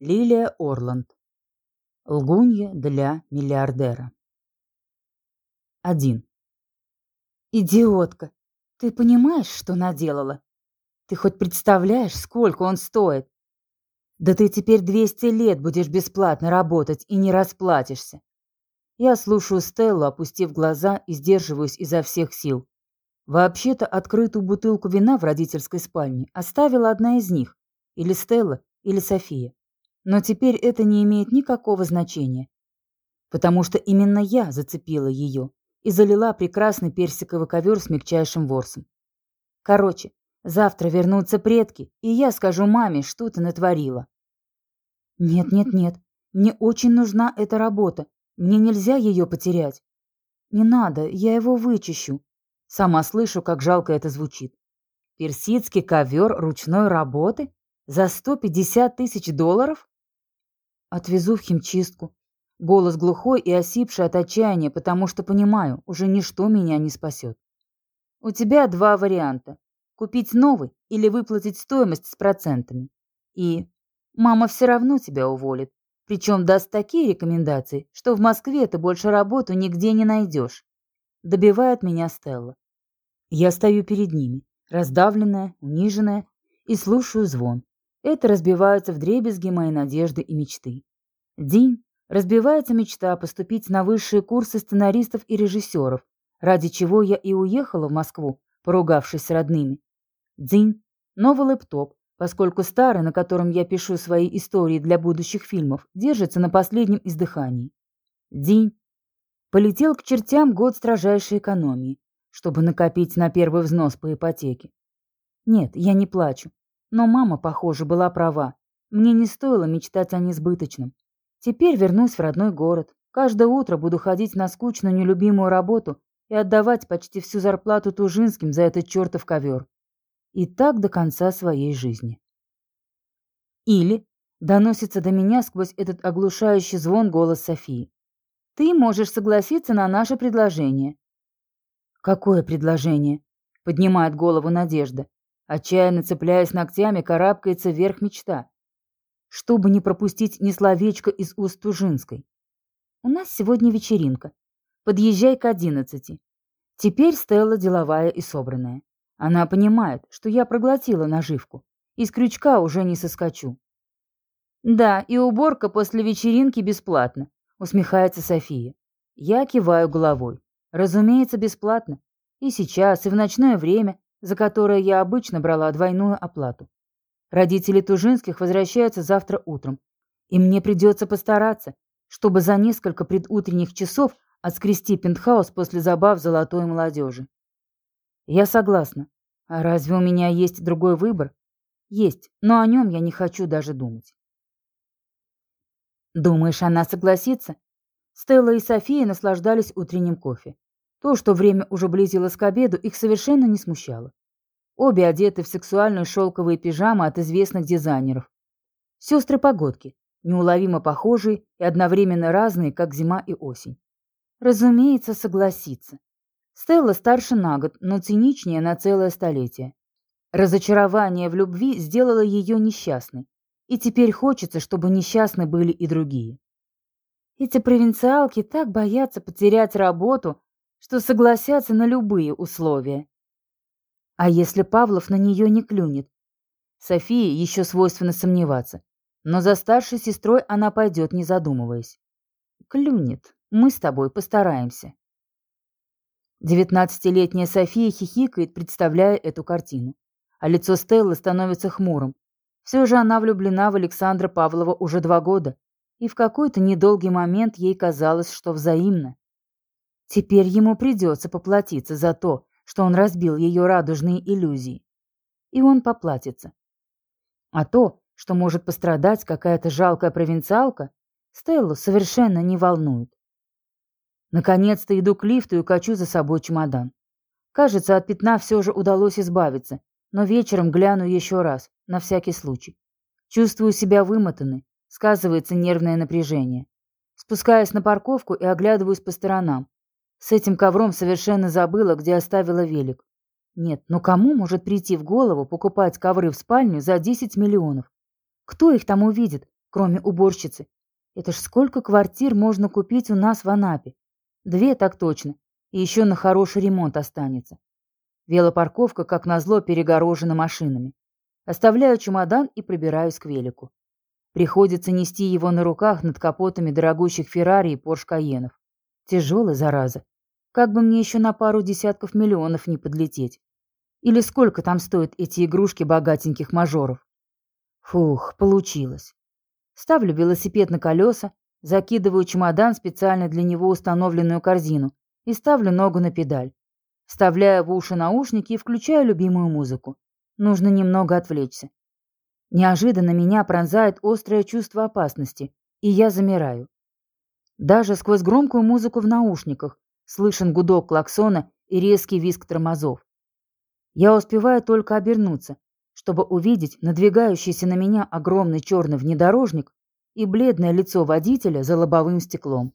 Лилия Орланд. Лгунья для миллиардера. Один. Идиотка, ты понимаешь, что наделала? Ты хоть представляешь, сколько он стоит? Да ты теперь 200 лет будешь бесплатно работать и не расплатишься. Я слушаю Стеллу, опустив глаза и сдерживаюсь изо всех сил. Вообще-то открытую бутылку вина в родительской спальне оставила одна из них, или Стелла, или София. Но теперь это не имеет никакого значения, потому что именно я зацепила ее и залила прекрасный персиковый ковер с мягчайшим ворсом. Короче, завтра вернутся предки, и я скажу маме, что ты натворила. Нет-нет-нет, мне очень нужна эта работа, мне нельзя ее потерять. Не надо, я его вычищу. Сама слышу, как жалко это звучит. Персидский ковер ручной работы? За 150 тысяч долларов? Отвезу в химчистку. Голос глухой и осипший от отчаяния, потому что понимаю, уже ничто меня не спасет. У тебя два варианта. Купить новый или выплатить стоимость с процентами. И мама все равно тебя уволит. Причем даст такие рекомендации, что в Москве ты больше работу нигде не найдешь. Добивает меня Стелла. Я стою перед ними, раздавленная, униженная, и слушаю звон. Это разбиваются вдребезги мои надежды и мечты. День разбивается мечта поступить на высшие курсы сценаристов и режиссеров, ради чего я и уехала в Москву, поругавшись с родными. День новый лэптоп, поскольку старый, на котором я пишу свои истории для будущих фильмов, держится на последнем издыхании. День полетел к чертям год строжайшей экономии, чтобы накопить на первый взнос по ипотеке. Нет, я не плачу. Но мама, похоже, была права. Мне не стоило мечтать о несбыточном. Теперь вернусь в родной город. Каждое утро буду ходить на скучную нелюбимую работу и отдавать почти всю зарплату Тужинским за этот чертов ковер. И так до конца своей жизни. Или доносится до меня сквозь этот оглушающий звон голос Софии. Ты можешь согласиться на наше предложение. Какое предложение? Поднимает голову Надежда. Отчаянно цепляясь ногтями, карабкается вверх мечта. Чтобы не пропустить ни словечко из уст Тужинской. У нас сегодня вечеринка. Подъезжай к одиннадцати. Теперь Стелла деловая и собранная. Она понимает, что я проглотила наживку. Из крючка уже не соскочу. Да, и уборка после вечеринки бесплатно, усмехается София. Я киваю головой. Разумеется, бесплатно. И сейчас, и в ночное время, за которое я обычно брала двойную оплату. Родители Тужинских возвращаются завтра утром, и мне придется постараться, чтобы за несколько предутренних часов отскрести пентхаус после забав золотой молодежи. Я согласна. А разве у меня есть другой выбор? Есть, но о нем я не хочу даже думать. Думаешь, она согласится? Стелла и София наслаждались утренним кофе. То, что время уже близилось к обеду, их совершенно не смущало. Обе одеты в сексуальные шелковые пижамы от известных дизайнеров. Сестры-погодки, неуловимо похожие и одновременно разные, как зима и осень. Разумеется, согласится. Стелла старше на год, но циничнее на целое столетие. Разочарование в любви сделало ее несчастной, и теперь хочется, чтобы несчастны были и другие. Эти провинциалки так боятся потерять работу, что согласятся на любые условия. А если Павлов на нее не клюнет? Софии еще свойственно сомневаться, но за старшей сестрой она пойдет, не задумываясь. Клюнет. Мы с тобой постараемся. Девятнадцатилетняя София хихикает, представляя эту картину. А лицо Стеллы становится хмурым. Все же она влюблена в Александра Павлова уже два года, и в какой-то недолгий момент ей казалось, что взаимно. Теперь ему придется поплатиться за то, что он разбил ее радужные иллюзии. И он поплатится. А то, что может пострадать какая-то жалкая провинциалка, Стеллу совершенно не волнует. Наконец-то иду к лифту и качу за собой чемодан. Кажется, от пятна все же удалось избавиться, но вечером гляну еще раз, на всякий случай. Чувствую себя вымотанной, сказывается нервное напряжение. Спускаюсь на парковку и оглядываюсь по сторонам. С этим ковром совершенно забыла, где оставила велик. Нет, ну кому может прийти в голову покупать ковры в спальню за 10 миллионов? Кто их там увидит, кроме уборщицы. Это ж сколько квартир можно купить у нас в Анапе? Две так точно, и еще на хороший ремонт останется. Велопарковка, как назло, перегорожена машинами. Оставляю чемодан и прибираюсь к велику. Приходится нести его на руках над капотами дорогущих Феррари и Порш Каенов. Тяжелый, зараза. Как бы мне еще на пару десятков миллионов не подлететь. Или сколько там стоят эти игрушки богатеньких мажоров? Фух, получилось. Ставлю велосипед на колеса, закидываю чемодан специально для него установленную корзину и ставлю ногу на педаль. Вставляю в уши наушники и включаю любимую музыку. Нужно немного отвлечься. Неожиданно меня пронзает острое чувство опасности, и я замираю. Даже сквозь громкую музыку в наушниках слышен гудок клаксона и резкий визг тормозов. Я успеваю только обернуться, чтобы увидеть надвигающийся на меня огромный черный внедорожник и бледное лицо водителя за лобовым стеклом.